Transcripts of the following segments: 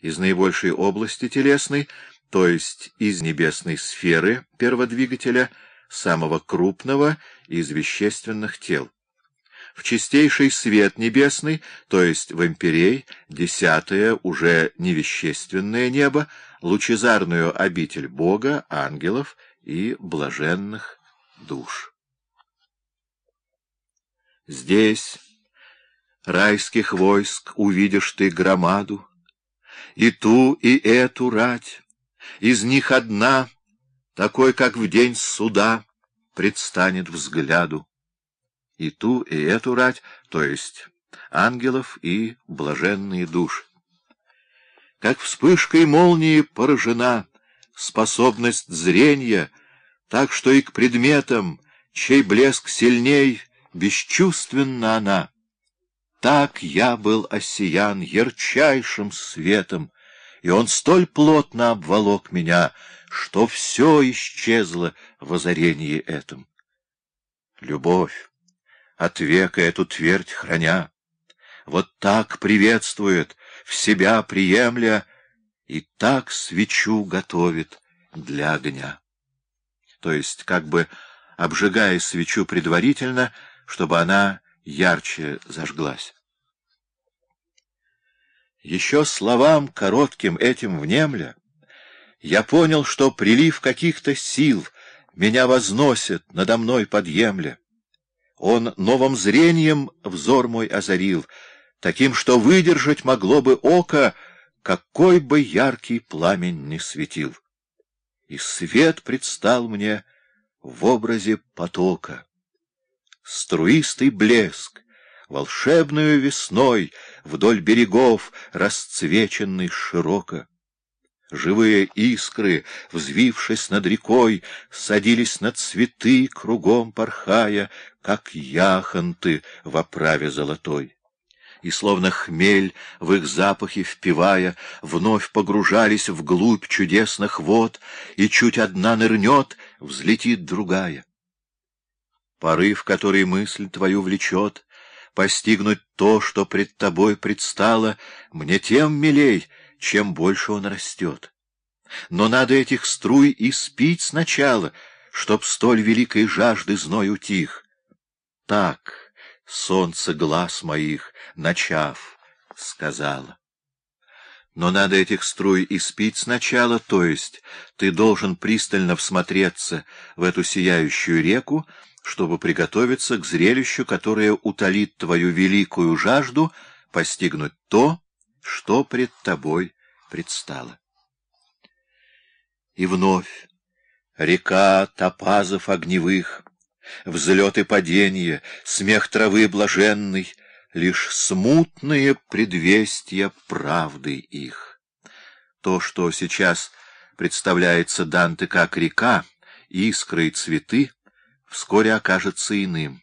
из наибольшей области телесной, то есть из небесной сферы перводвигателя, самого крупного из вещественных тел. В чистейший свет небесный, то есть в имперей, десятое, уже невещественное небо, лучезарную обитель Бога, ангелов и блаженных душ. Здесь райских войск увидишь ты громаду, и ту, и эту рать, из них одна, такой, как в день суда, предстанет взгляду. И ту, и эту рать, то есть ангелов и блаженные души. Как вспышкой молнии поражена способность зрения, так что и к предметам, чей блеск сильней, бесчувственна она. Так я был осиян ярчайшим светом, и он столь плотно обволок меня, что все исчезло в озарении этом. Любовь, от века эту твердь храня, вот так приветствует, в себя приемля, и так свечу готовит для огня. То есть, как бы обжигая свечу предварительно, чтобы она ярче зажглась. Еще словам коротким этим внемля, я понял, что прилив каких-то сил меня возносит надо мной подъемля. Он новым зрением взор мой озарил, таким, что выдержать могло бы око, какой бы яркий пламень ни светил. И свет предстал мне в образе потока. Струистый блеск, волшебную весной, вдоль берегов, расцвеченный широко. Живые искры, взвившись над рекой, садились на цветы, кругом порхая, как яхонты в оправе золотой. И, словно хмель, в их запахе впивая, вновь погружались вглубь чудесных вод, и чуть одна нырнет, взлетит другая. Порыв, который мысль твою влечет, постигнуть то, что пред тобой предстало, мне тем милей, чем больше он растет. Но надо этих струй и спить сначала, чтоб столь великой жажды зной утих. Так солнце глаз моих, начав, сказала. Но надо этих струй испить сначала, то есть ты должен пристально всмотреться в эту сияющую реку, чтобы приготовиться к зрелищу, которое утолит твою великую жажду постигнуть то, что пред тобой предстало. И вновь река топазов огневых, взлет и падение, смех травы блаженный, лишь смутные предвестия правды их. То, что сейчас представляется Данте как река, искры и цветы, вскоре окажется иным.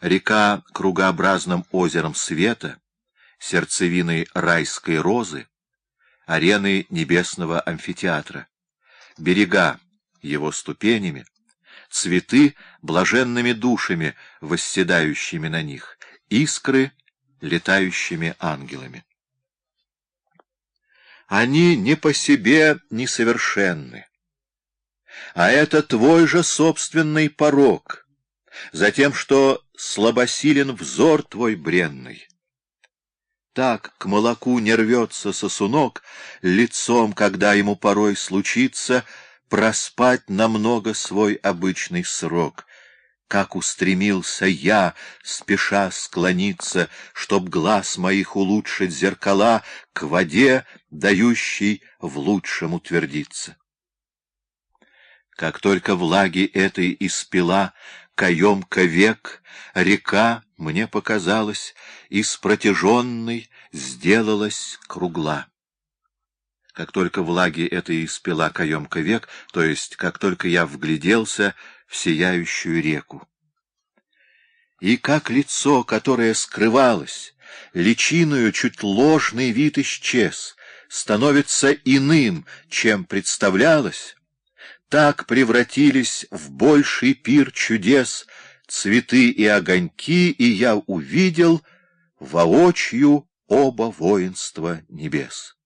Река кругообразным озером света, сердцевиной райской розы, арены небесного амфитеатра, берега его ступенями, цветы блаженными душами, восседающими на них, искры летающими ангелами. Они не по себе несовершенны, а это твой же собственный порог, за тем, что слабосилен взор твой бренный. Так к молоку не рвется сосунок, лицом, когда ему порой случится проспать намного свой обычный срок. Как устремился я, спеша склониться, чтоб глаз моих улучшить зеркала к воде, дающей в лучшем утвердиться. Как только влаги этой испила каемка век, река, мне показалось, из протяженной сделалась кругла. Как только влаги этой испила каемка век, то есть как только я вгляделся в сияющую реку. И как лицо, которое скрывалось, личиною чуть ложный вид исчез, становится иным, чем представлялось, так превратились в больший пир чудес цветы и огоньки, и я увидел воочию оба воинства небес.